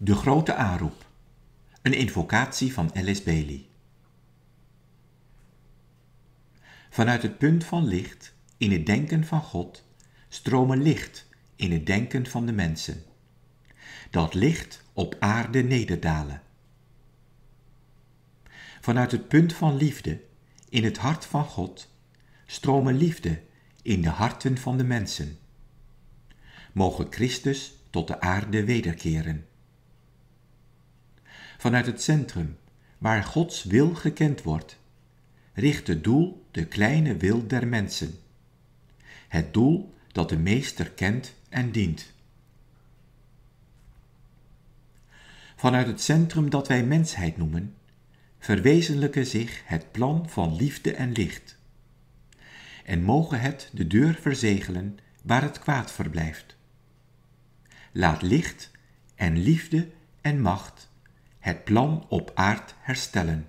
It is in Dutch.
De grote aanroep. Een invocatie van Alice Bailey. Vanuit het punt van licht in het denken van God stromen licht in het denken van de mensen. Dat licht op aarde nederdalen. Vanuit het punt van liefde in het hart van God stromen liefde in de harten van de mensen. Mogen Christus tot de aarde wederkeren. Vanuit het centrum, waar Gods wil gekend wordt, richt het doel de kleine wil der mensen. Het doel dat de meester kent en dient. Vanuit het centrum dat wij mensheid noemen, verwezenlijke zich het plan van liefde en licht. En mogen het de deur verzegelen waar het kwaad verblijft. Laat licht en liefde en macht het plan op aard herstellen.